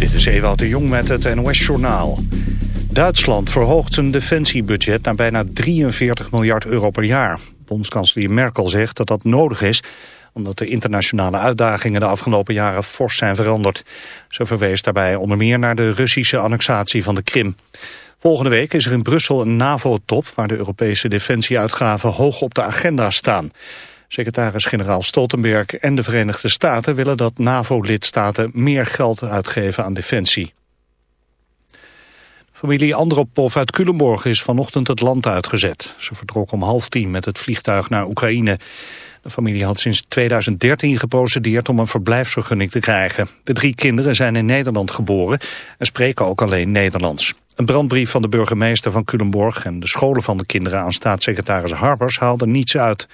Dit is Ewout de Jong met het NOS-journaal. Duitsland verhoogt zijn defensiebudget naar bijna 43 miljard euro per jaar. Bondskanselier Merkel zegt dat dat nodig is... omdat de internationale uitdagingen de afgelopen jaren fors zijn veranderd. Ze verwees daarbij onder meer naar de Russische annexatie van de Krim. Volgende week is er in Brussel een NAVO-top... waar de Europese defensieuitgaven hoog op de agenda staan... Secretaris-generaal Stoltenberg en de Verenigde Staten willen dat NAVO-lidstaten meer geld uitgeven aan defensie. Familie Andropov uit Culemborg is vanochtend het land uitgezet. Ze vertrok om half tien met het vliegtuig naar Oekraïne. De familie had sinds 2013 geprocedeerd om een verblijfsvergunning te krijgen. De drie kinderen zijn in Nederland geboren en spreken ook alleen Nederlands. Een brandbrief van de burgemeester van Culemborg en de scholen van de kinderen aan staatssecretaris Harbers haalde niets uit.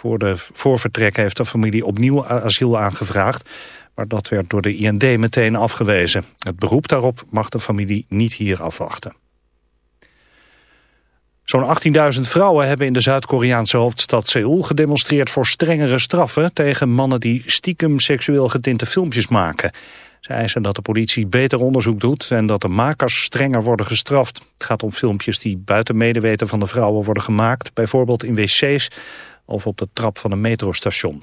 Voor de voorvertrek heeft de familie opnieuw asiel aangevraagd. Maar dat werd door de IND meteen afgewezen. Het beroep daarop mag de familie niet hier afwachten. Zo'n 18.000 vrouwen hebben in de Zuid-Koreaanse hoofdstad Seoul gedemonstreerd voor strengere straffen tegen mannen die stiekem seksueel getinte filmpjes maken. Ze eisen dat de politie beter onderzoek doet en dat de makers strenger worden gestraft. Het gaat om filmpjes die buiten medeweten van de vrouwen worden gemaakt, bijvoorbeeld in wc's of op de trap van een metrostation.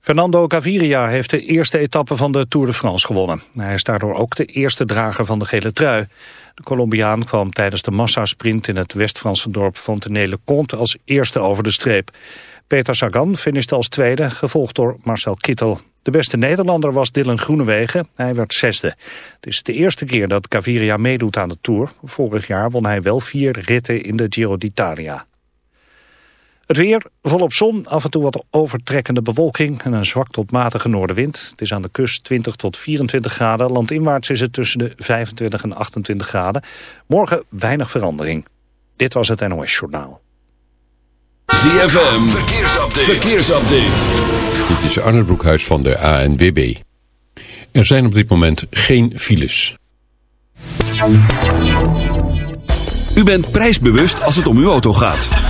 Fernando Gaviria heeft de eerste etappe van de Tour de France gewonnen. Hij is daardoor ook de eerste drager van de gele trui. De Colombiaan kwam tijdens de massasprint in het West-Franse dorp Fontenay-le-Comte als eerste over de streep. Peter Sagan finishte als tweede, gevolgd door Marcel Kittel. De beste Nederlander was Dylan Groenewegen. Hij werd zesde. Het is de eerste keer dat Gaviria meedoet aan de Tour. Vorig jaar won hij wel vier ritten in de Giro d'Italia. Het weer, volop zon, af en toe wat overtrekkende bewolking en een zwak tot matige noordenwind. Het is aan de kust 20 tot 24 graden. Landinwaarts is het tussen de 25 en 28 graden. Morgen weinig verandering. Dit was het NOS Journaal. ZFM, verkeersupdate. verkeersupdate. Dit is Arne Broekhuis van de ANWB. Er zijn op dit moment geen files. U bent prijsbewust als het om uw auto gaat.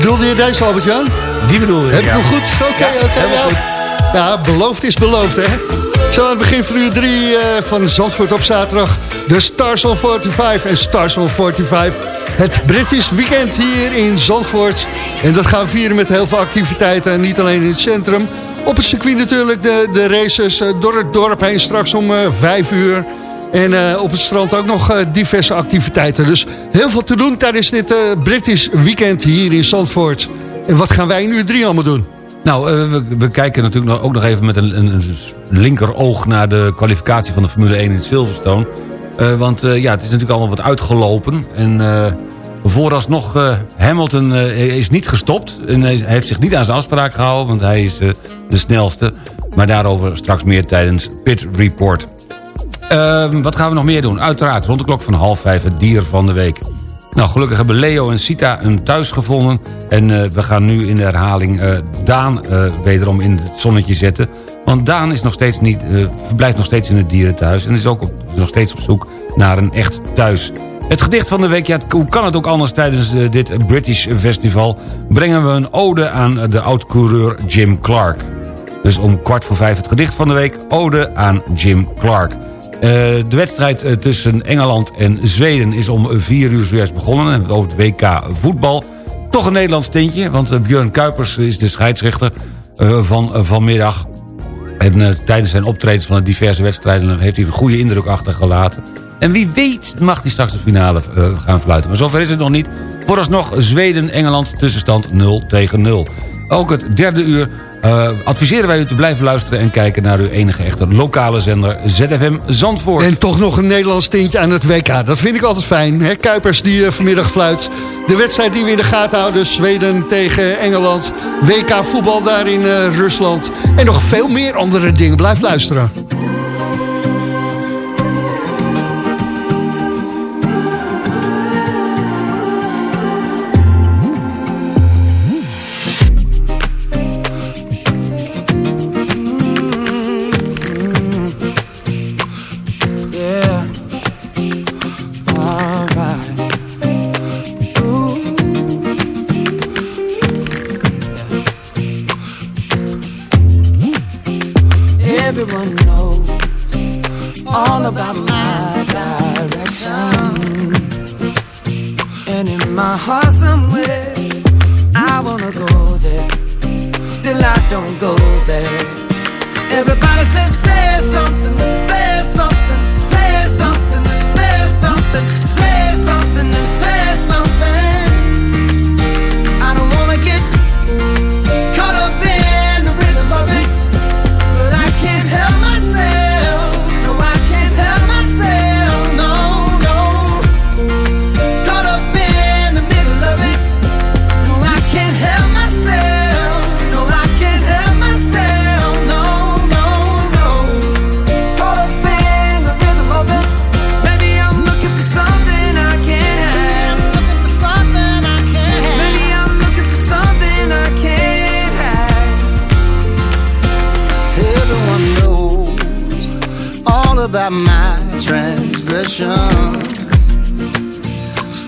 Bedoelde je deze, Albert-Jan? Die bedoel ik, Heb ik ja. hem goed? Oké, Ja, oké. ja. goed. Ja, beloofd is beloofd, hè? Zo aan het begin van uur 3 van Zandvoort op zaterdag. De Stars on 45 en Stars on 45. Het British Weekend hier in Zandvoort. En dat gaan we vieren met heel veel activiteiten. En niet alleen in het centrum. Op het circuit natuurlijk de, de races eh, door het dorp heen straks om eh 5 uur. En eh, op het strand ook nog eh, diverse activiteiten. Dus heel veel te doen tijdens dit eh, British Weekend hier in Zandvoort. En wat gaan wij in uur 3 allemaal doen? Nou, we, we kijken natuurlijk ook nog even met een, een, een linkeroog... naar de kwalificatie van de Formule 1 in Silverstone. Want ja, het is natuurlijk allemaal wat uitgelopen. En vooralsnog, eh Hamilton eh, is niet gestopt. En hij heeft zich niet aan zijn afspraak gehouden... want hij is de snelste. Maar daarover straks meer tijdens Pit Report. Ehm, wat gaan we nog meer doen? Uiteraard, rond de klok van half vijf het dier van de week. Nou, gelukkig hebben Leo en Sita een thuis gevonden. En eh, we gaan nu in de herhaling eh, Daan eh, wederom in het zonnetje zetten. Want Daan is nog steeds niet, verblijft nog steeds in het dierenthuis... en is ook nog steeds op zoek naar een echt thuis. Het gedicht van de week, ja, hoe kan het ook anders tijdens dit British Festival... brengen we een ode aan de oud-coureur Jim Clark. Dus om kwart voor vijf het gedicht van de week, ode aan Jim Clark. Eh, de wedstrijd eh, tussen Engeland en Zweden is om vier uur zojuist begonnen. We het over het WK voetbal. Toch een Nederlands tintje, want eh, Björn Kuipers is de scheidsrechter van vanmiddag. En tijdens zijn optredens van de diverse wedstrijden... heeft hij een goede indruk achtergelaten. En wie weet mag hij straks de finale gaan fluiten. Maar zover is het nog niet. Vooralsnog Zweden-Engeland tussenstand 0 tegen 0. Ook het derde uur eh, adviseren wij u te blijven luisteren... en kijken naar uw enige echte lokale zender ZFM Zandvoort. En toch nog een Nederlands tintje aan het WK. Dat vind ik altijd fijn. Hè? Kuipers die eh, vanmiddag fluit. De wedstrijd die we in de gaten houden. Zweden tegen Engeland. WK voetbal daar in eh, Rusland. En nog veel meer andere dingen. Blijf luisteren.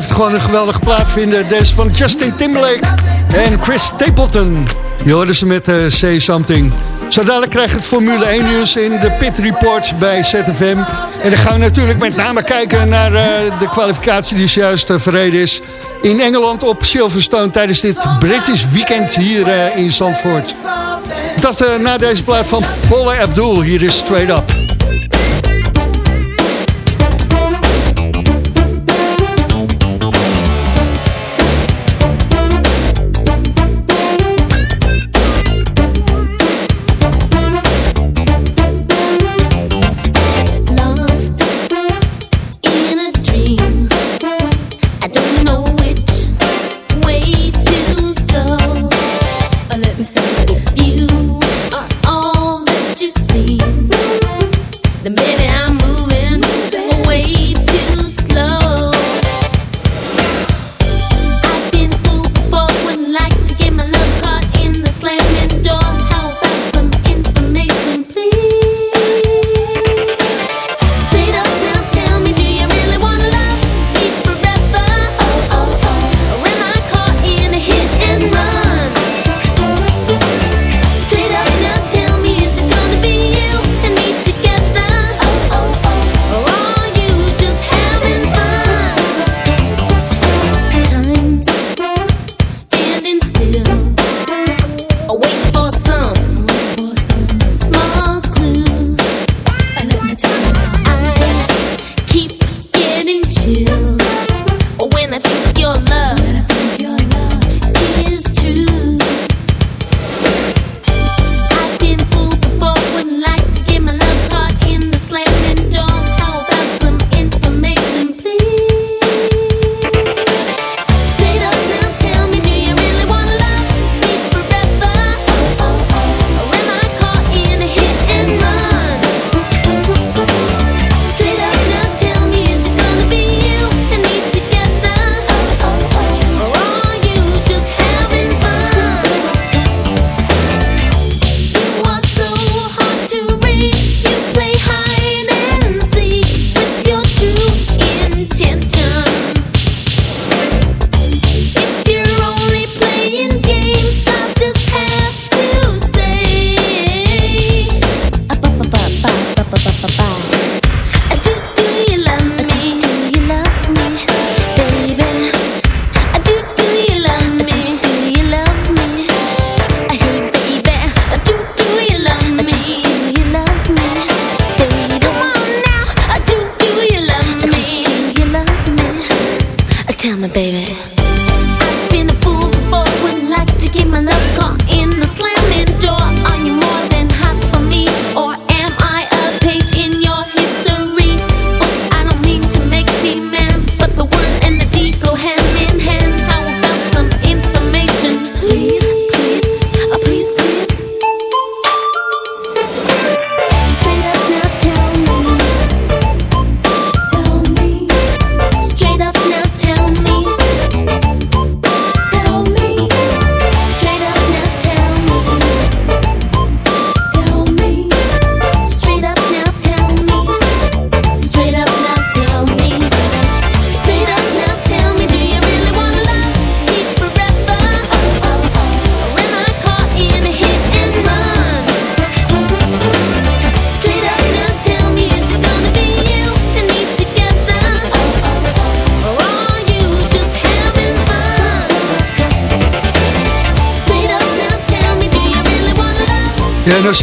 blijft gewoon een geweldige plaat vinden. Deze van Justin Timberlake en Chris Stapleton. Je hoorde ze met eh, Say Something. Zo dadelijk krijg het Formule 1 nieuws in de Pit Report bij ZFM. En dan gaan we natuurlijk met name kijken naar eh, de kwalificatie die zojuist uh, verreden is. In Engeland op Silverstone tijdens dit British weekend hier in Zandvoort. Dat na deze plaat van Paula Abdul. Hier is Straight Up.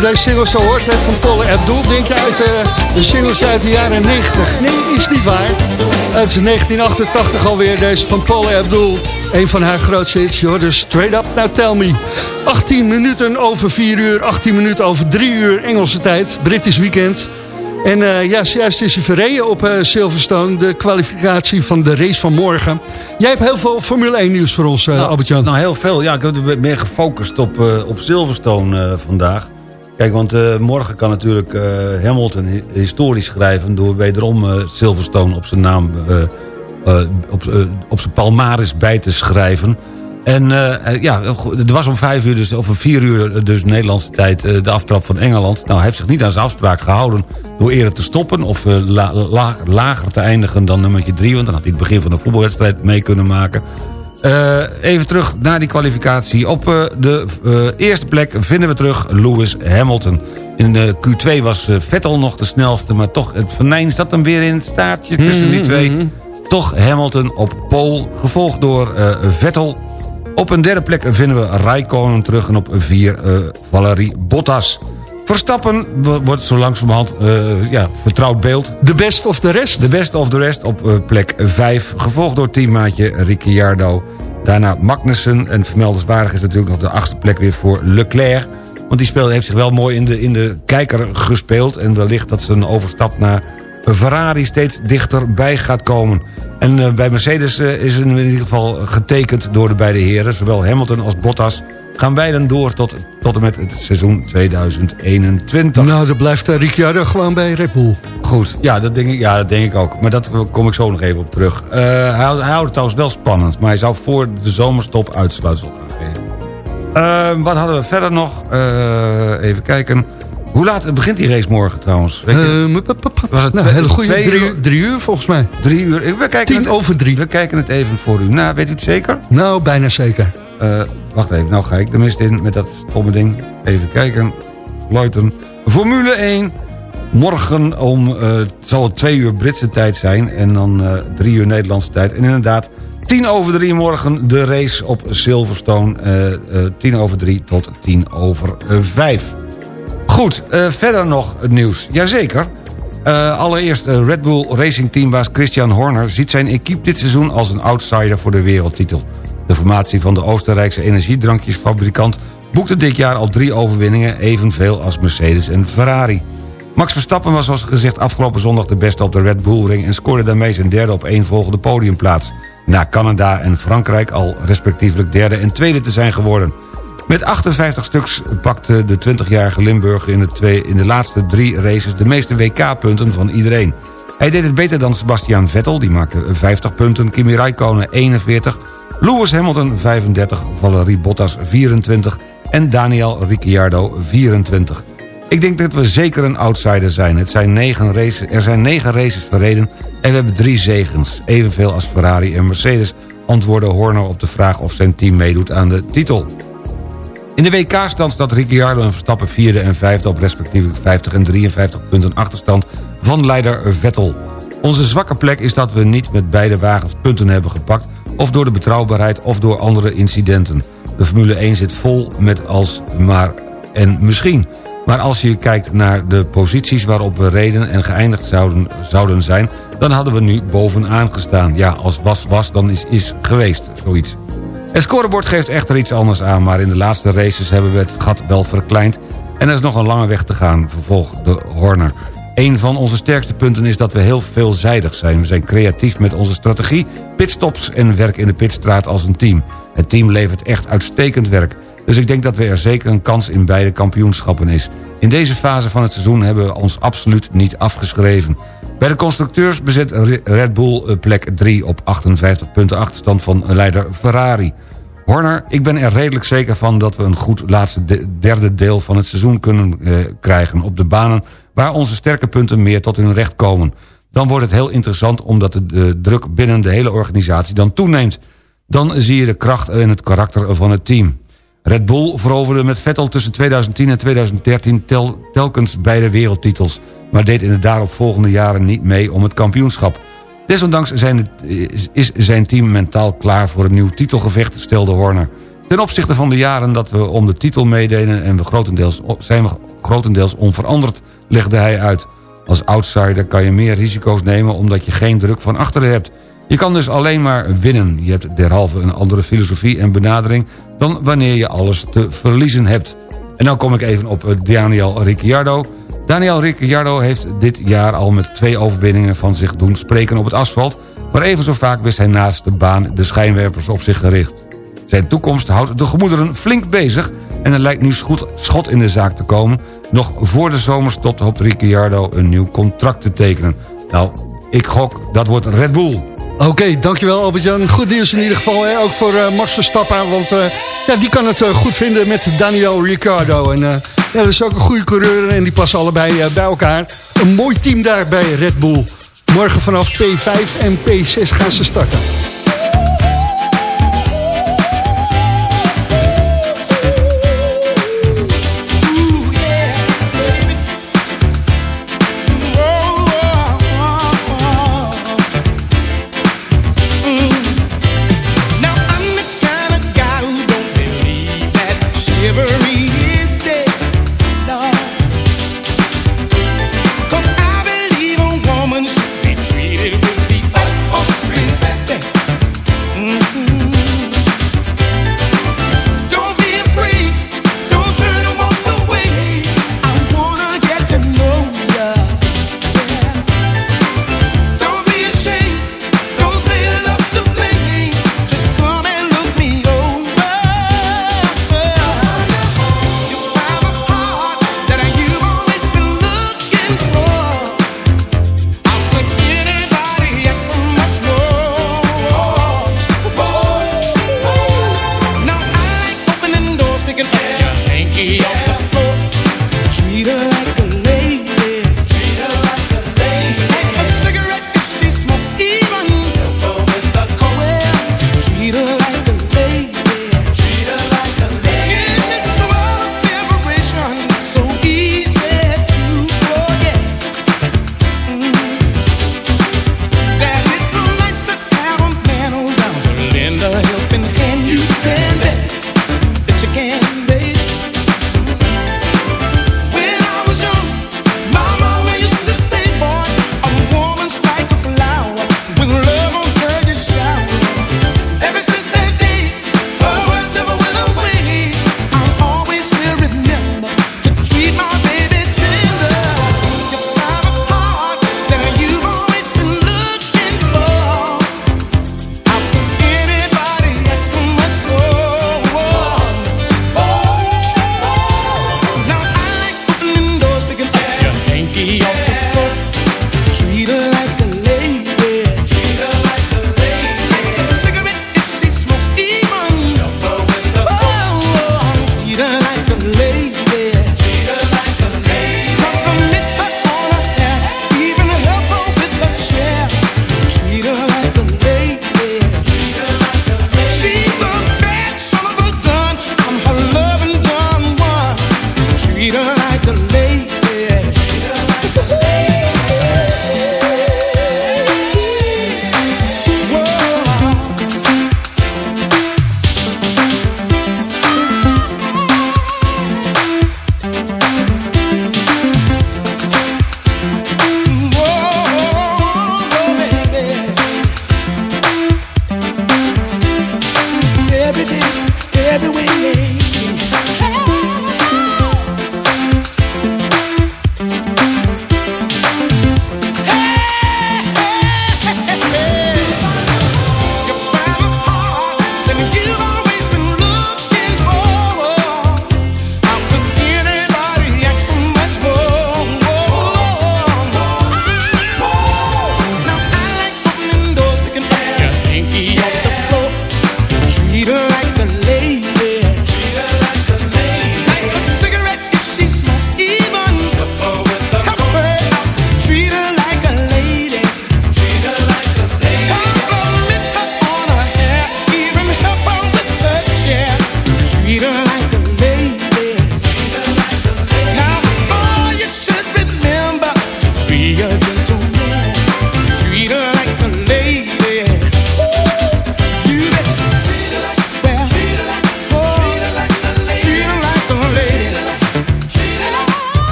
Je deze singles zo hoort hè, van Paul Abdul, denk je uit eh, de singles uit de jaren 90. Nee, is niet waar. Uit 1988 alweer deze van Paul Abdul. Een van haar grootste hits, joh. Dus straight up, now tell me. 18 minuten over 4 uur, 18 minuten over 3 uur Engelse tijd. British weekend. En eh, ja, juist is hij verreden op eh, Silverstone, de kwalificatie van de race van morgen. Jij hebt heel veel Formule 1 nieuws voor ons, uh, Albert-Jan. Nou, heel veel. Ja, ik heb meer gefocust op, op Silverstone vandaag. Kijk, want eh, morgen kan natuurlijk eh, Hamilton hi- historisch schrijven... door wederom eh, Silverstone op zijn naam, op, op zijn palmaris bij te schrijven. En ja, er was om vijf uur, dus, of om vier uur, dus Nederlandse tijd, de aftrap van Engeland. Nou, hij heeft zich niet aan zijn afspraak gehouden door eerder te stoppen... of la- la- lager te eindigen dan nummertje drie... want dan had hij het begin van de voetbalwedstrijd mee kunnen maken... Eh, even terug naar die kwalificatie. Op eh, de eh, eerste plek vinden we terug Lewis Hamilton. In de Q2 was Vettel nog de snelste... maar toch, het venijn zat hem weer in het staartje tussen die twee. Toch Hamilton op pole, gevolgd door Vettel. Op een derde plek vinden we Raikkonen terug... en op vier Valerie Bottas. Verstappen wo- wordt zo langzamerhand eh, ja, vertrouwd beeld. De best of de rest? De best of the rest op eh, plek 5. Gevolgd door teammaatje Ricciardo. Daarna Magnussen. En vermeldenswaardig is natuurlijk nog de achtste plek weer voor Leclerc. Want die speelde, heeft zich wel mooi in de, in de kijker gespeeld. En wellicht dat ze een overstap naar Ferrari steeds dichterbij gaat komen. En eh, bij Mercedes is het in ieder geval getekend door de beide heren. Zowel Hamilton als Bottas gaan beiden door tot, tot en met het seizoen 2021. Nou, dan blijft uh, Ricciardo gewoon bij Red Bull. Goed, ja dat, denk ik, ja, dat denk ik ook. Maar dat kom ik zo nog even op terug. Eh, hij, houdt- hij houdt het trouwens wel spannend. Maar hij zou voor de zomerstop uitsluitsel gaan geven. Eh, wat hadden we verder nog? Eh, even kijken. Hoe laat begint die race morgen trouwens? Ehm, het nou, hele goede drie, uur? uur- drie uur volgens mij. Drie uur. We kijken Tien het, over drie. We kijken het even voor u. Nou, weet u het zeker? Nou, bijna zeker. Eh, wacht even, nou ga ik de mist in met dat stomme ding. Even kijken. Luiten. Formule 1. Morgen om, eh, zal het twee uur Britse tijd zijn. En dan eh, drie uur Nederlandse tijd. En inderdaad, tien over drie morgen de race op Silverstone. tien over drie tot tien over vijf. Goed, verder nog het nieuws. Jazeker. Allereerst eh, Red Bull Racing Teambaas Christian Horner... ziet zijn equipe dit seizoen als een outsider voor de wereldtitel. De formatie van de Oostenrijkse energiedrankjesfabrikant... boekte dit jaar al drie overwinningen... evenveel als Mercedes en Ferrari. Max Verstappen was zoals gezegd afgelopen zondag de beste op de Red Bull Ring... en scoorde daarmee zijn derde op één volgende podiumplaats. Na Canada en Frankrijk al respectievelijk derde en tweede te zijn geworden... Met 58 stuks pakte de 20-jarige Limburger in de, twee, in de laatste drie races... de meeste WK-punten van iedereen. Hij deed het beter dan Sebastian Vettel, die maakte 50 punten... Kimi Räikkönen 41, Lewis Hamilton 35, Valerie Bottas 24... en Daniel Ricciardo 24. Ik denk dat we zeker een outsider zijn. Het zijn negen races, er zijn negen races verreden en we hebben drie zegens. Evenveel als Ferrari en Mercedes... antwoordde Horner op de vraag of zijn team meedoet aan de titel. In de WK-stand staat Ricciardo en Verstappen vierde en vijfde... op respectievelijk 50 en 53 punten achterstand van leider Vettel. Onze zwakke plek is dat we niet met beide wagens punten hebben gepakt... of door de betrouwbaarheid of door andere incidenten. De Formule 1 zit vol met als maar en misschien. Maar als je kijkt naar de posities waarop we reden en geëindigd zouden, zouden zijn... dan hadden we nu bovenaan gestaan. Ja, als was was, dan is is geweest, zoiets. Het scorebord geeft echter iets anders aan... maar in de laatste races hebben we het gat wel verkleind... en er is nog een lange weg te gaan, vervolgde Horner. Een van onze sterkste punten is dat we heel veelzijdig zijn. We zijn creatief met onze strategie, pitstops en werk in de pitstraat als een team. Het team levert echt uitstekend werk. Dus ik denk dat we er zeker een kans in beide kampioenschappen is. In deze fase van het seizoen hebben we ons absoluut niet afgeschreven. Bij de constructeurs bezet Re- Red Bull eh, plek 3 op 58 punten achterstand van leider Ferrari. Horner, ik ben er redelijk zeker van dat we een goed laatste de- derde deel van het seizoen kunnen eh, krijgen... op de banen waar onze sterke punten meer tot hun recht komen. Dan wordt het heel interessant omdat de druk binnen de hele organisatie dan toeneemt. Dan zie je de kracht en het karakter van het team. Red Bull veroverde met Vettel tussen 2010 en 2013 telkens beide wereldtitels... maar deed in de daaropvolgende jaren niet mee om het kampioenschap. Desondanks zijn is zijn team mentaal klaar voor een nieuw titelgevecht, stelde Horner. Ten opzichte van de jaren dat we om de titel meededen... En we grotendeels, zijn we grotendeels onveranderd legde hij uit. Als outsider kan je meer risico's nemen omdat je geen druk van achteren hebt. Je kan dus alleen maar winnen. Je hebt derhalve een andere filosofie en benadering dan wanneer je alles te verliezen hebt. En dan kom ik even op eh, Daniel Ricciardo. Daniel Ricciardo heeft dit jaar al met twee overwinningen van zich doen spreken op het asfalt... maar even zo vaak wist hij naast de baan de schijnwerpers op zich gericht. Zijn toekomst houdt de gemoederen flink bezig en er lijkt nu schot in de zaak te komen... nog voor de zomerstop hoopt Ricciardo een nieuw contract te tekenen. Nou, ik gok, dat wordt Red Bull. Oké, dankjewel Albert-Jan. Goed nieuws in ieder geval, hè? ook voor uh, Max Verstappen. Want eh, ja, die kan het eh, goed vinden met Daniel Ricciardo. En dat is ook een goede coureur en die passen allebei bij elkaar. Een mooi team daar bij Red Bull. Morgen vanaf P5 en P6 gaan ze starten.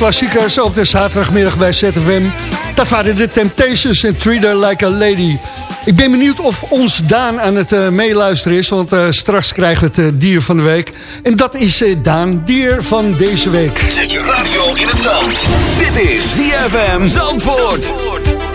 Een disco-klassiekers op de zaterdagmiddag bij ZFM. Dat waren de Temptations en Treat Her Like a Lady. Ik ben benieuwd of ons Daan aan het eh, meeluisteren is... want eh, straks krijgen we het eh, dier van de week. En dat is Daan, dier van deze week. Zet je radio in het zand. Dit is ZFM Zandvoort. Remember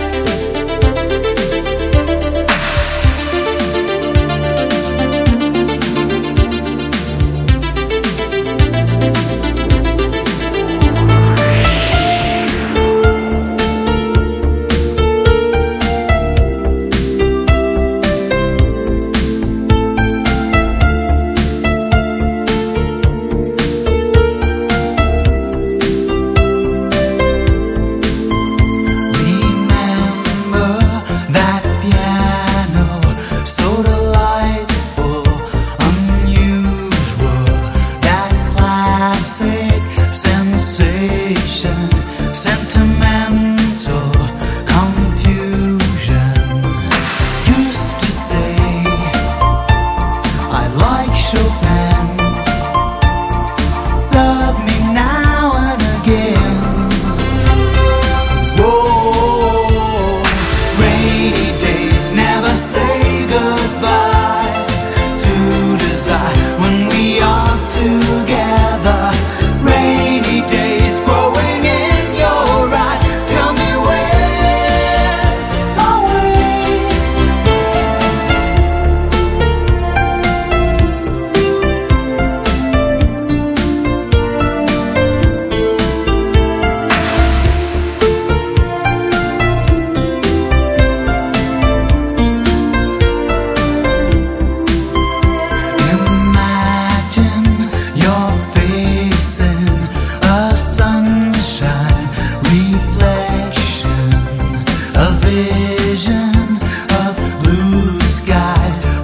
skies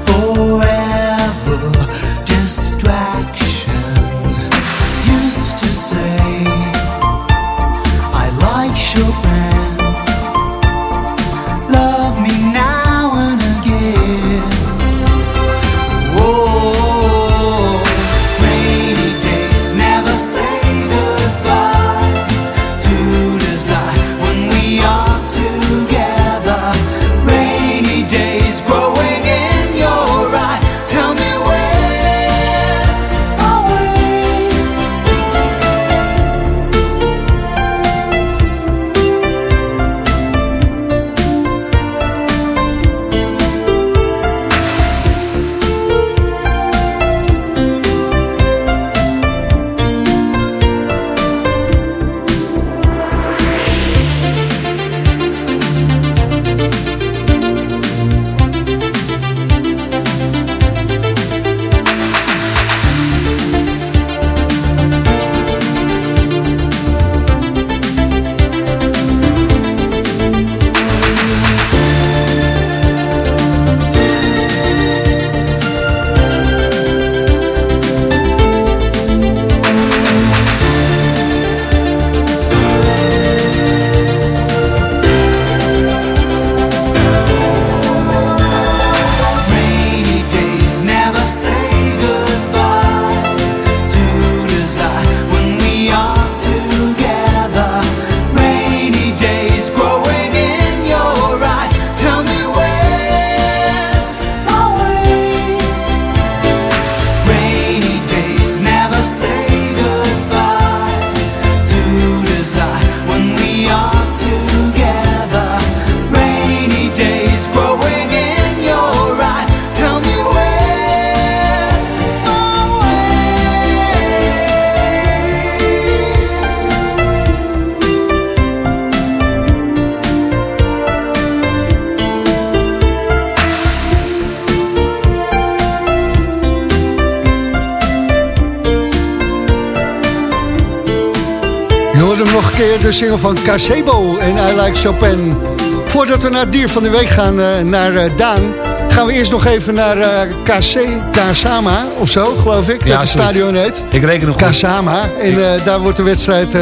de single van Casebo en I Like Chopin. Voordat we naar het dier van de week gaan, eh, naar eh, Daan... gaan we eerst nog even naar eh KC, Kasama of zo, geloof ik. Ja, dat het stadion heet. Ik reken nog. Kasama. En daar wordt de wedstrijd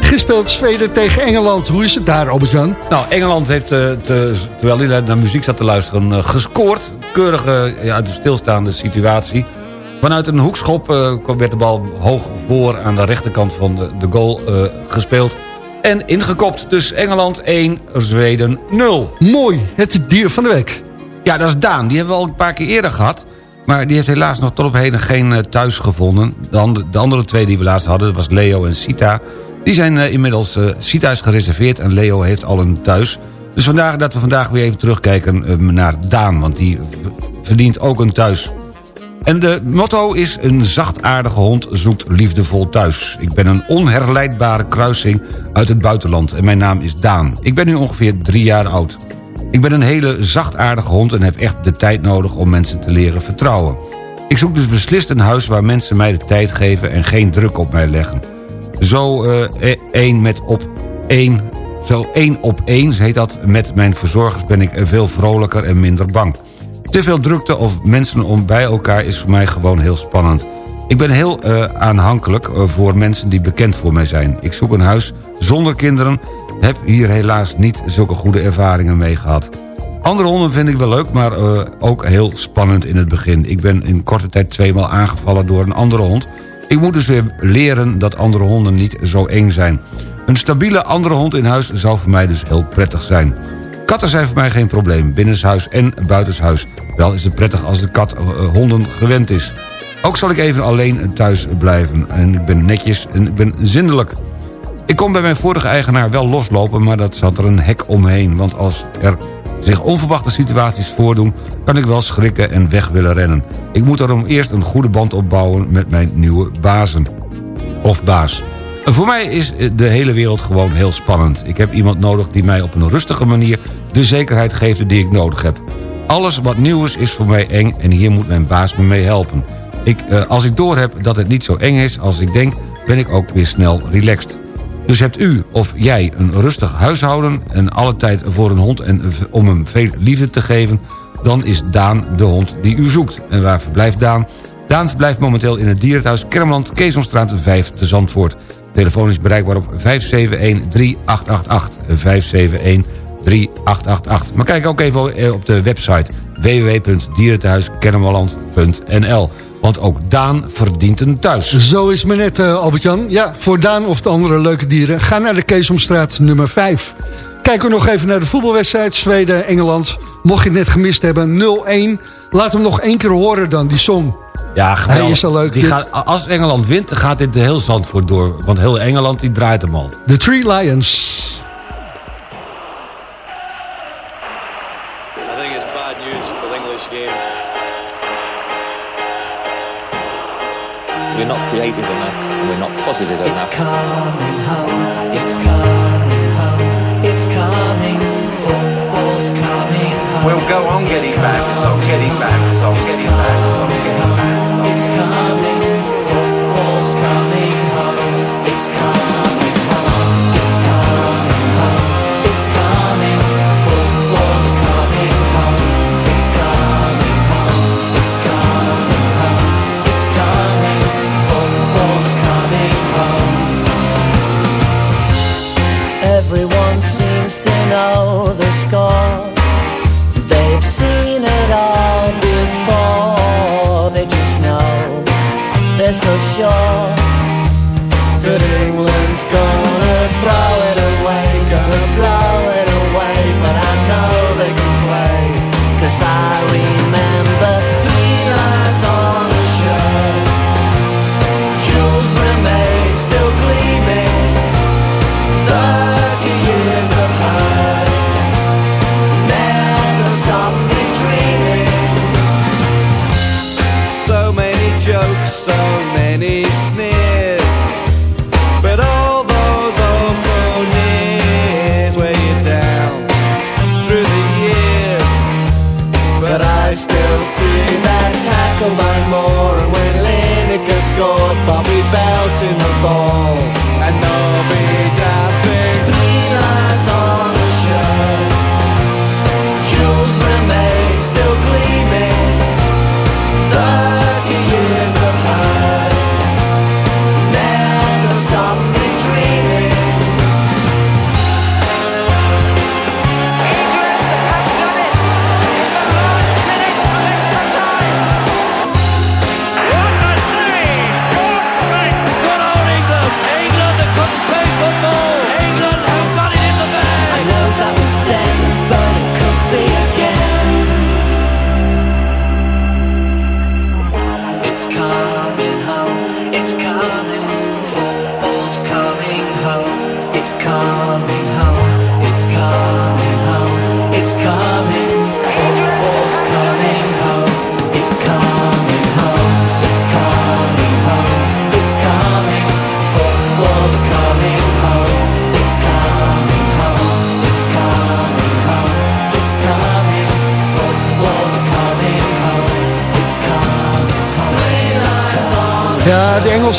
gespeeld. Zweden tegen Engeland. Hoe is het daar, Albert-Jan? Nou, Engeland heeft, te- terwijl hij naar muziek zat te luisteren, gescoord. Keurig eh, ja, uit de stilstaande situatie. Vanuit een hoekschop kwam- werd de bal hoog voor aan de rechterkant van de, de goal gespeeld. En ingekopt. Dus Engeland 1, Zweden 0. Mooi, het dier van de week. Ja, dat is Daan. Die hebben we al een paar keer eerder gehad. Maar die heeft helaas nog tot op heden geen eh, thuis gevonden. De, andere- de andere twee die we laatst hadden, dat was Leo en Sita. Die zijn eh, inmiddels, eh Sita is gereserveerd en Leo heeft al een thuis. Dus vandaar dat we vandaag weer even terugkijken naar Daan. Want die verdient ook een thuis. En de motto is... een zachtaardige hond zoekt liefdevol thuis. Ik ben een onherleidbare kruising uit het buitenland... en mijn naam is Daan. Ik ben nu ongeveer drie jaar oud. Ik ben een hele zachtaardige hond... en heb echt de tijd nodig om mensen te leren vertrouwen. Ik zoek dus beslist een huis waar mensen mij de tijd geven... en geen druk op mij leggen. Zo eh, één met op één... Zo één op één, heet dat, met mijn verzorgers ben ik veel vrolijker en minder bang. Te veel drukte of mensen om bij elkaar is voor mij gewoon heel spannend. Ik ben heel eh, aanhankelijk eh, voor mensen die bekend voor mij zijn. Ik zoek een huis zonder kinderen. Heb hier helaas niet zulke goede ervaringen mee gehad. Andere honden vind ik wel leuk, maar eh, ook heel spannend in het begin. Ik ben in korte tijd tweemaal aangevallen door een andere hond. Ik moet dus weer leren dat andere honden niet zo eng zijn. Een stabiele andere hond in huis zou voor mij dus heel prettig zijn. Katten zijn voor mij geen probleem, binnenshuis en buitenshuis. Wel is het prettig als de kat eh, honden gewend is. Ook zal ik even alleen thuis blijven. En ik ben netjes en ik ben zindelijk. Ik kon bij mijn vorige eigenaar wel loslopen, maar dat zat er een hek omheen. Want als er zich onverwachte situaties voordoen... kan ik wel schrikken en weg willen rennen. Ik moet daarom eerst een goede band opbouwen met mijn nieuwe bazen. Of baas. Voor mij is de hele wereld gewoon heel spannend. Ik heb iemand nodig die mij op een rustige manier... de zekerheid geeft die ik nodig heb. Alles wat nieuw is, is voor mij eng... en hier moet mijn baas me mee helpen. Ik, eh, als ik doorheb dat het niet zo eng is als ik denk... ben ik ook weer snel relaxed. Dus hebt u of jij een rustig huishouden... en alle tijd voor een hond en om hem veel liefde te geven... dan is Daan de hond die u zoekt. En waar verblijft Daan? Daan verblijft momenteel in het dierenthuis Kermeland... Keesomstraat 5 te Zandvoort. Telefoon is bereikbaar op 571-3888. 571-3888. Maar kijk ook even eh, op de website www.dierentehuiskennemerland.nl. Want ook Daan verdient een thuis. Zo is het net, eh, Albert-Jan. Ja, voor Daan of de andere leuke dieren... ga naar de Keesomstraat nummer 5. Kijken we nog even naar de voetbalwedstrijd Zweden-Engeland. Mocht je het net gemist hebben, 0-1. Laat hem nog één keer horen dan, die song. Ja, geweldig. Hij is al leuk, Die dit. gaat, als Engeland wint, dan gaat dit de heel Zandvoort door. Want heel Engeland die draait hem al. The Three Lions. I think it's bad news for the English game. We're not creative enough, we're not positive enough. coming home, it's coming home, it's coming, football's coming home. We'll go on getting back, it's on getting back, it's on getting back, it's on getting back. It's coming, so sure that England's gonna throw it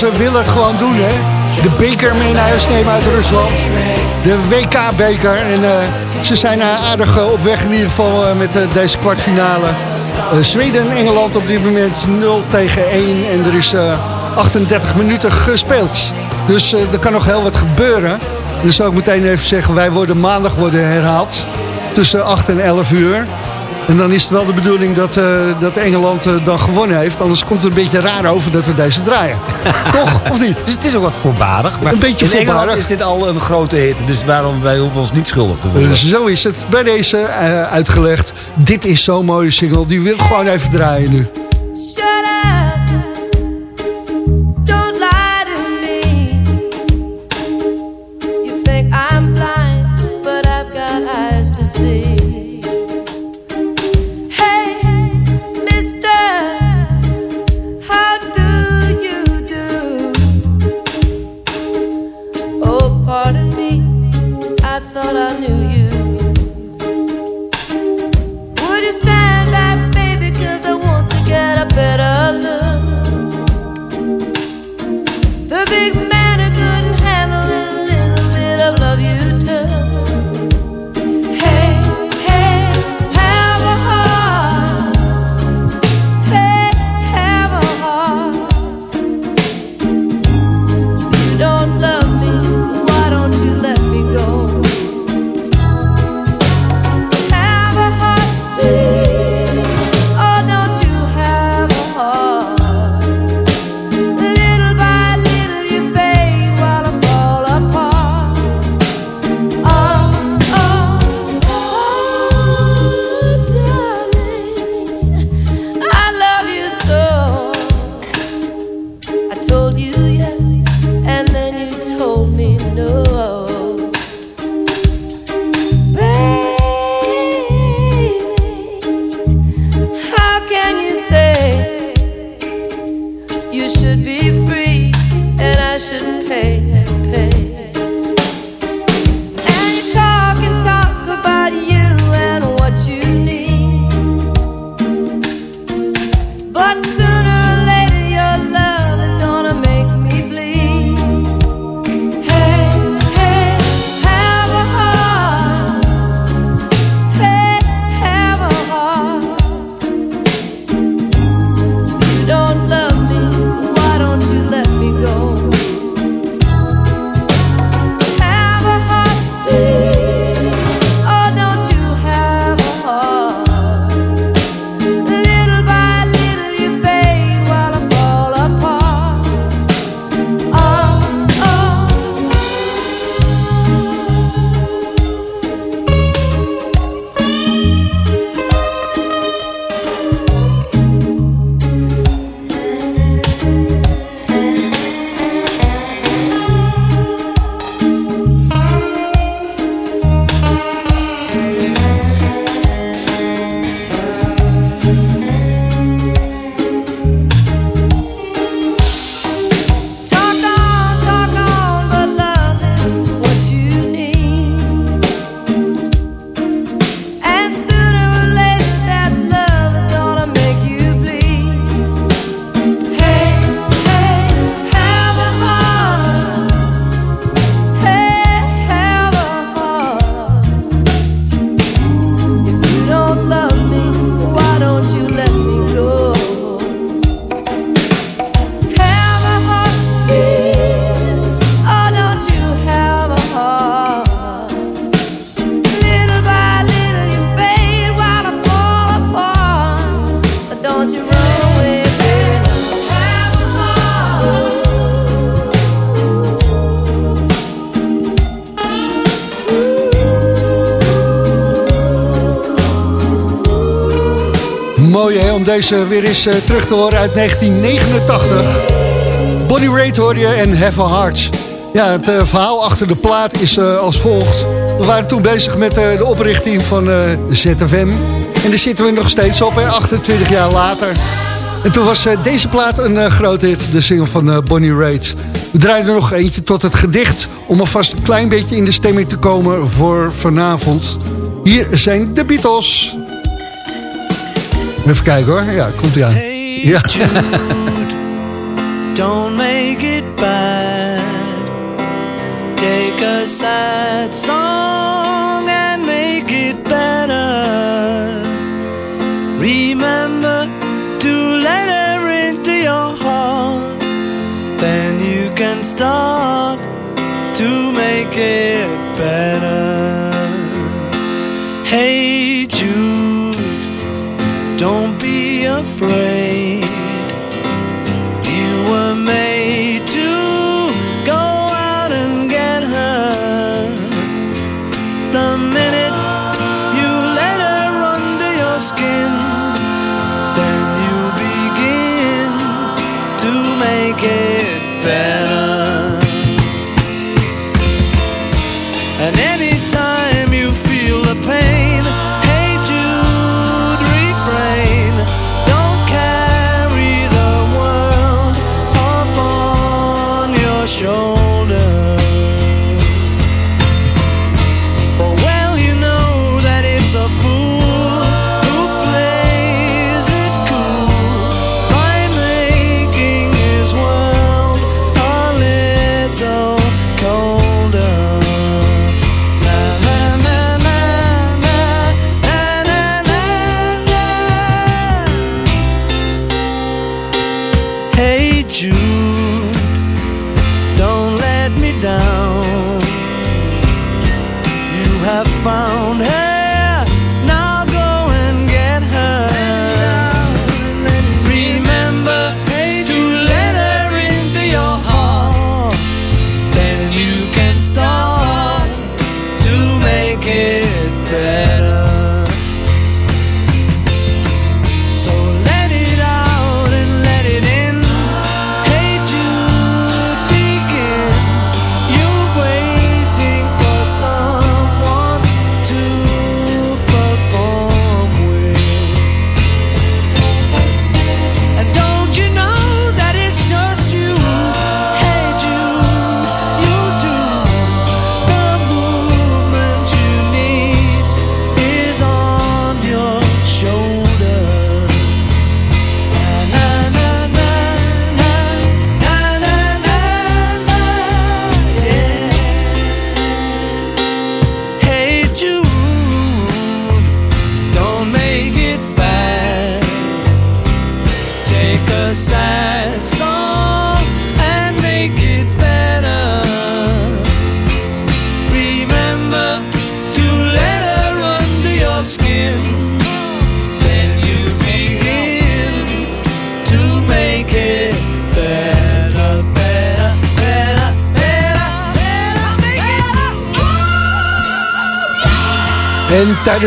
ze willen het gewoon doen, hè. De beker mee naar huis nemen uit Rusland. De WK-beker. En eh, ze zijn eh, aardig eh, op weg in ieder geval met deze kwartfinale. Zweden en Engeland op dit moment 0 tegen 1. En er is 38 minuten gespeeld. Dus er kan nog heel wat gebeuren. Dus zou ik meteen even zeggen, wij worden maandag worden herhaald. Tussen 8 en 11 uur. En dan is het wel de bedoeling dat, eh, dat Engeland eh, dan gewonnen heeft. Anders komt het een beetje raar over dat we deze draaien. Toch? Of niet? Dus het is ook wat voorbarig. Maar een beetje in voorbarig. Engeland is dit al een grote hit. Dus waarom wij hoeven ons niet schuldig te worden. Dus zo is het. Bij deze eh, uitgelegd. Dit is zo'n mooie single. Die wil gewoon even draaien nu. Deze weer eens eh, terug te horen uit 1989. Bonnie Raitt hoor je en Have a Heart. Ja, het eh, verhaal achter de plaat is eh, als volgt. We waren toen bezig met eh, de oprichting van eh, ZFM. En daar zitten we nog steeds op, hè, 28 jaar later. En toen was eh, deze plaat een eh, groot hit, de single van eh, Bonnie Raitt. We draaien er nog eentje tot het gedicht... om alvast een klein beetje in de stemming te komen voor vanavond. Hier zijn de Beatles. Even kijken hoor, ja, komt ie aan. ja. Don't make it bad. Take a sad song and make it better. Remember to let her into your heart. Then you can start to make it better. Hey Jude, afraid.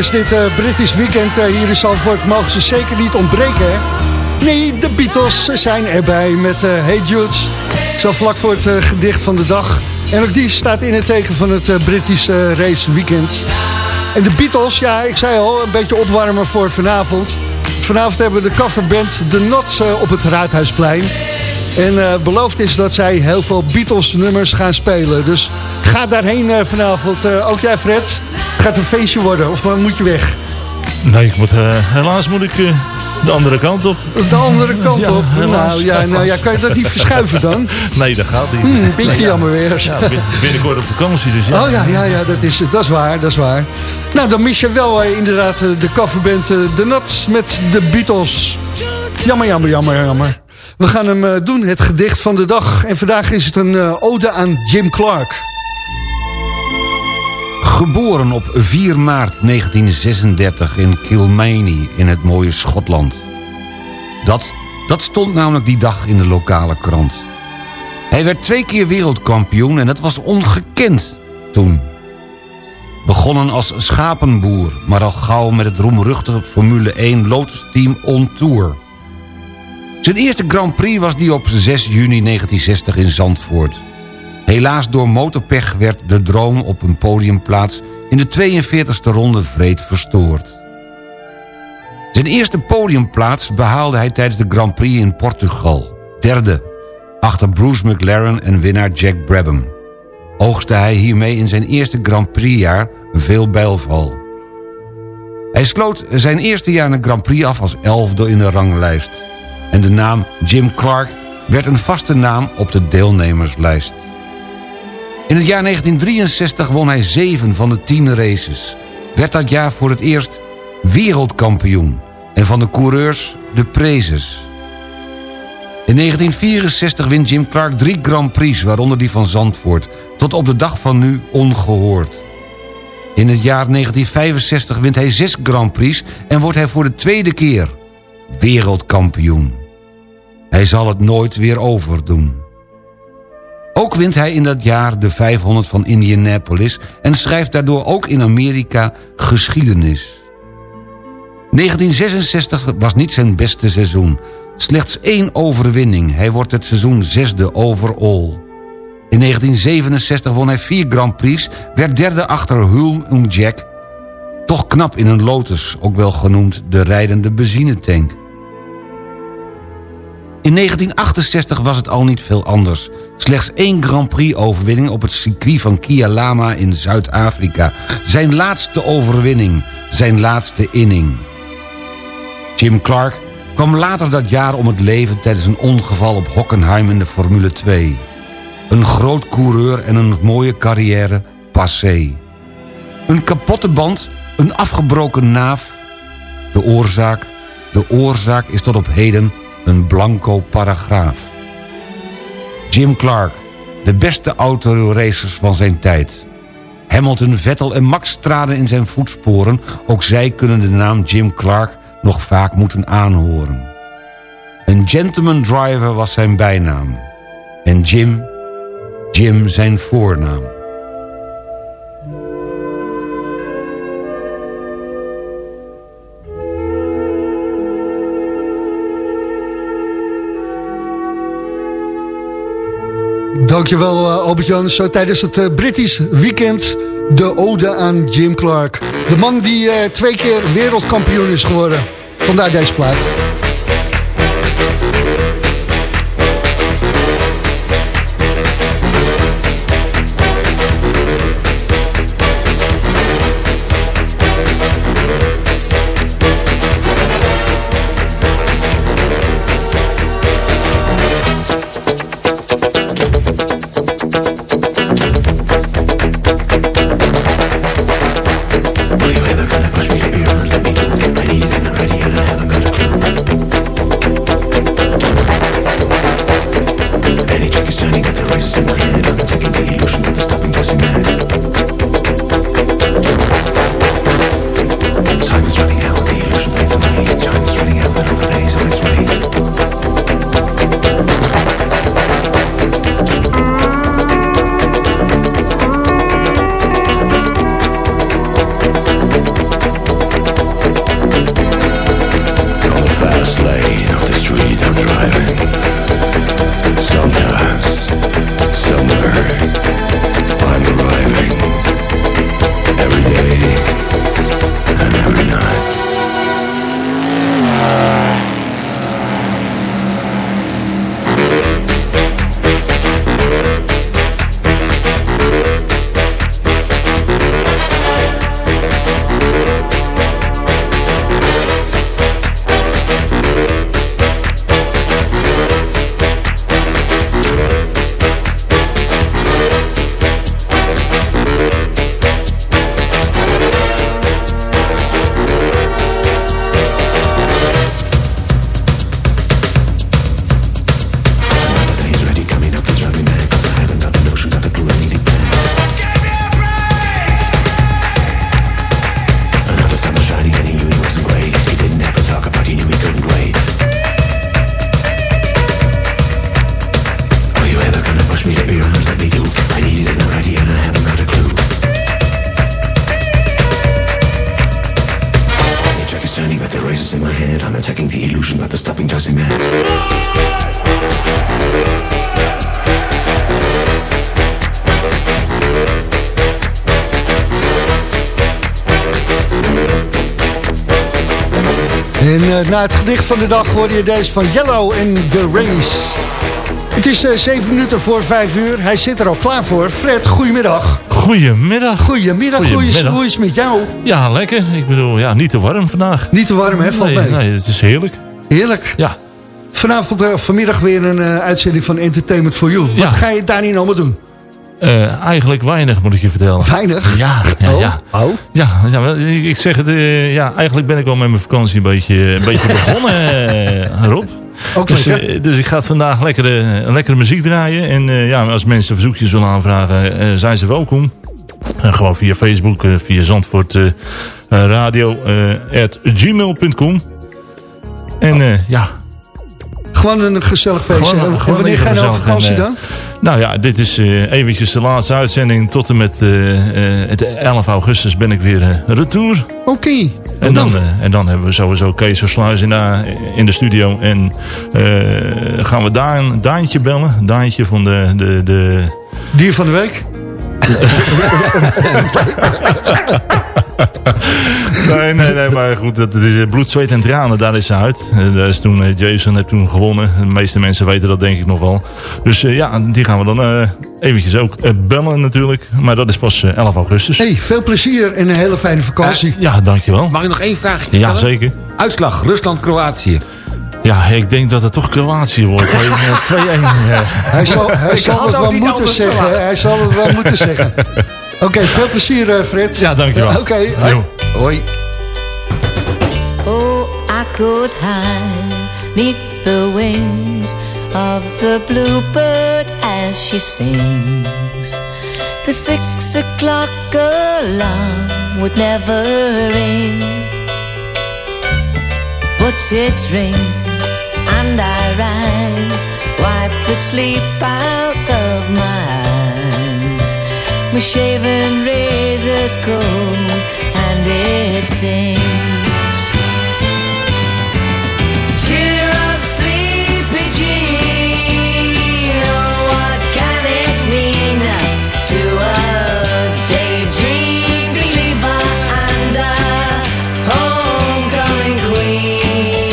Tijdens dit eh, British weekend eh, hier in Zandvoort mogen ze zeker niet ontbreken. Nee, de Beatles zijn erbij met eh, Hey Jude. Zo vlak voor het gedicht van de dag. En ook die staat in het teken van het British race weekend. En de Beatles, ja, ik zei al, een beetje opwarmen voor vanavond. Vanavond hebben we de coverband The Knots op het Raadhuisplein. En beloofd is dat zij heel veel Beatles nummers gaan spelen. Dus ga daarheen vanavond. Ook jij Fred, gaat een feestje worden of waar moet je weg? Nee, ik moet, eh, helaas moet ik eh, de andere kant op. De andere kant Ja, op? helaas, nou, ja, nou ja, kan je dat niet verschuiven dan? Nee, dat gaat niet. Hmm, beetje Nee, ja. jammer weer. Ja, bin- binnenkort op vakantie, dus ja. Oh ja, ja, ja dat, is, dat is waar, dat is waar. Nou, dan mis je wel eh, inderdaad eh, de coverband eh, The Nuts met de Beatles. Jammer, jammer, jammer, jammer. We gaan hem eh, doen, het gedicht van de dag. En vandaag is het een eh, ode aan Jim Clark. Geboren op 4 maart 1936 in Kilmany in het mooie Schotland. Dat, dat stond namelijk die dag in de lokale krant. Hij werd twee keer wereldkampioen en dat was ongekend toen. Begonnen als schapenboer, maar al gauw met het roemruchtige Formule 1 Lotus Team On Tour. Zijn eerste Grand Prix was die op 6 juni 1960 in Zandvoort. Helaas door motorpech werd de droom op een podiumplaats... in de 42e ronde vreed verstoord. Zijn eerste podiumplaats behaalde hij tijdens de Grand Prix in Portugal. Derde, achter Bruce McLaren en winnaar Jack Brabham. Oogste hij hiermee in zijn eerste Grand Prix-jaar veel bijlval. Hij sloot zijn eerste jaar in een Grand Prix af als elfde in de ranglijst. En de naam Jim Clark werd een vaste naam op de deelnemerslijst. In het jaar 1963 won hij zeven van de tien races. Werd dat jaar voor het eerst wereldkampioen. En van de coureurs de prezes. In 1964 wint Jim Clark drie Grand Prix, waaronder die van Zandvoort. Tot op de dag van nu ongehoord. In het jaar 1965 wint hij zes Grand Prix... en wordt hij voor de tweede keer wereldkampioen. Hij zal het nooit weer overdoen. Ook wint hij in dat jaar de 500 van Indianapolis... en schrijft daardoor ook in Amerika geschiedenis. 1966 was niet zijn beste seizoen. Slechts één overwinning. Hij wordt het seizoen zesde overall. In 1967 won hij vier Grand Prix... werd derde achter Hulm Jack. Toch knap in een Lotus, ook wel genoemd de rijdende benzinetank. In 1968 was het al niet veel anders. Slechts één Grand Prix-overwinning op het circuit van Kia Lama in Zuid-Afrika. Zijn laatste overwinning, zijn laatste inning. Jim Clark kwam later dat jaar om het leven... tijdens een ongeval op Hockenheim in de Formule 2. Een groot coureur en een mooie carrière, passé. Een kapotte band, een afgebroken naaf. De oorzaak, de oorzaak is tot op heden een blanco paragraaf. Jim Clark, de beste autoracers van zijn tijd. Hamilton, Vettel en Max traden in zijn voetsporen. Ook zij kunnen de naam Jim Clark nog vaak moeten aanhoren. Een gentleman driver was zijn bijnaam. En Jim, Jim zijn voornaam. Dankjewel uh, Albert-Jan. Zo tijdens het uh, British Weekend de ode aan Jim Clark. De man die uh, twee keer wereldkampioen is geworden. Vandaar deze plaat. Na het gedicht van de dag hoorde je deze van Yellow en The Race. Het is eh, zeven minuten voor vijf uur. Hij zit er al klaar voor. Fred, goedemiddag. Goedemiddag. Goedemiddag, hoe is, hoe is het met jou? Ja, lekker. Ik bedoel, ja, niet te warm vandaag. Niet te warm, hè? Valt nee, mee. nee, het is heerlijk. Heerlijk. Ja. Vanavond, eh, vanmiddag weer een eh, uitzending van Entertainment for You. Wat Ja. ga je daarin allemaal doen? Eh, eigenlijk weinig, moet ik je vertellen. Weinig? Ja, ja, Oh, ja. oh. Ja, ja ik zeg het, eh, ja, eigenlijk ben ik wel met mijn vakantie een beetje, een beetje begonnen, eh, Rob. Ook dus, dus ik ga vandaag lekkere, lekkere muziek draaien. En ja, als mensen verzoekjes willen aanvragen, zijn ze welkom. Gewoon via Facebook, via Zandvoort radio, at gmail.com. En ja, Gewoon een gezellig feestje. Gewoon- En gewoon wanneer ga je nou op gezellig. vakantie En, dan? Nou ja, dit is eh, eventjes de laatste uitzending. Tot en met eh, eh, het 11 augustus ben ik weer eh, retour. Oké. En dan, eh, en dan hebben we sowieso Kees Versluis in de, in de studio. En eh, gaan we Daan, Daantje bellen. Daantje van de... de, de Dier van de week? nee, nee, nee, maar goed, dat, dat is eh, bloed, zweet en tranen, daar is ze uit. Eh, daar is toen, eh, Jason heeft toen gewonnen. De meeste mensen weten dat denk ik nog wel. Dus eh, ja, die gaan we dan eh, eventjes ook eh, bellen natuurlijk. Maar dat is pas eh, 11 augustus. Hey, veel plezier en een hele fijne vakantie. Ja, dankjewel. Mag ik nog één vraagje Ja, stellen? zeker. Uitslag, Rusland-Kroatië. Ja, ik denk dat het toch Kroatië wordt. Eh, 2-1. ja. Hij zal, hij zal het wel niet moeten zeggen. Hij zal het wel moeten zeggen. Oké, veel plezier eh, Fred. Ja, dankjewel. Oké, hoi. Jo. Hoi. Oh, I could hide neath the wings of the bluebird as she sings. The six o'clock alarm would never ring, but it rings and I rise, wipe the sleep out of my. My shaven razor's cold and it stings. Cheer up, sleepy Jean. Oh, what can it mean to a daydream believer and a homecoming queen?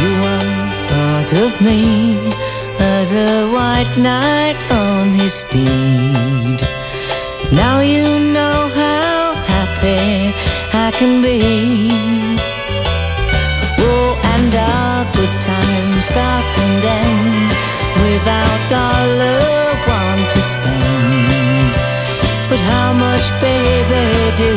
You once thought of me as a white knight his. Now you know how happy I can be. Oh, and our good time starts and ends without dollar one to spend. But how much, baby, do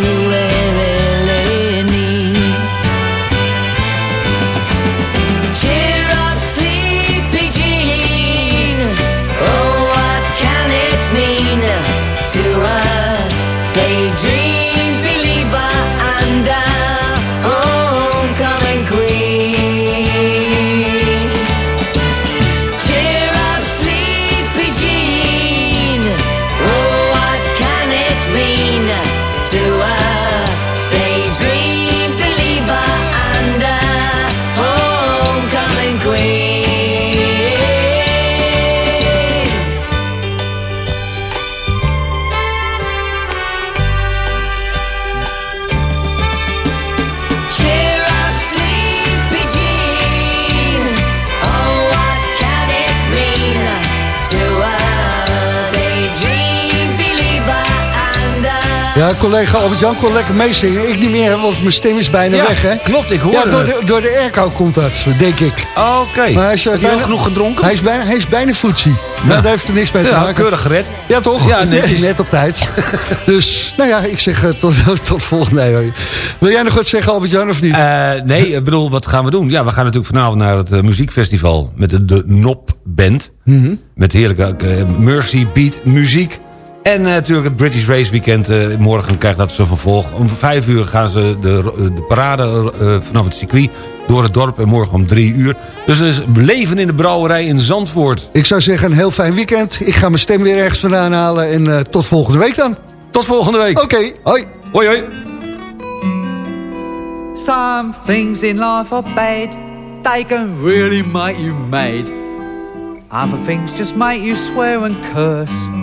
collega Albert-Jan kon lekker meezingen. Ik niet meer, want mijn stem is bijna Ja, weg, hè? klopt, ik hoorde Ja, door de, door de airco komt dat, denk ik. Oké. Maar hij is, eh, Heb bijna- genoeg gedronken? Hij is bijna, hij is bijna voetsie. Maar daar heeft er niks mee te Ja, maken. keurig gered. Ja, toch? Ja, netjes. Net op tijd. dus, nou ja, ik zeg eh, tot, tot volgende. Nee, hoi. Wil jij nog wat zeggen, Albert-Jan, of niet? Eh, nee, ik bedoel, wat gaan we doen? Ja, we gaan natuurlijk vanavond naar het muziekfestival met de, de Nop Band. Mhm. Met heerlijke Mercy Beat muziek. En eh, natuurlijk het British Race Weekend. eh, morgen krijgt dat zijn vervolg. Om vijf uur gaan ze de, de parade eh, vanaf het circuit door het dorp. En morgen om drie uur. Dus er is leven in de brouwerij in Zandvoort. Ik zou zeggen, een heel fijn weekend. Ik ga mijn stem weer ergens vandaan halen. En eh, tot volgende week dan. Tot volgende week. Oké, hoi. Hoi hoi. Some things in life are bad, they can really make you mad. Other things just make you swear and curse.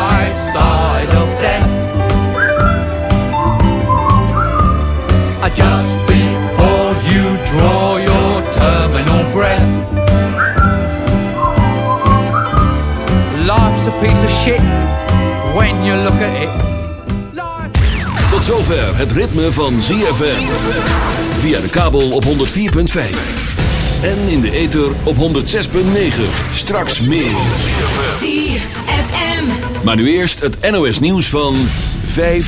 shit when you look at it. Tot zover het ritme van ZFM. Via de kabel op 104.5. En in de ether op 106.9. Straks meer. ZFM. Maar nu eerst het NOS nieuws van 5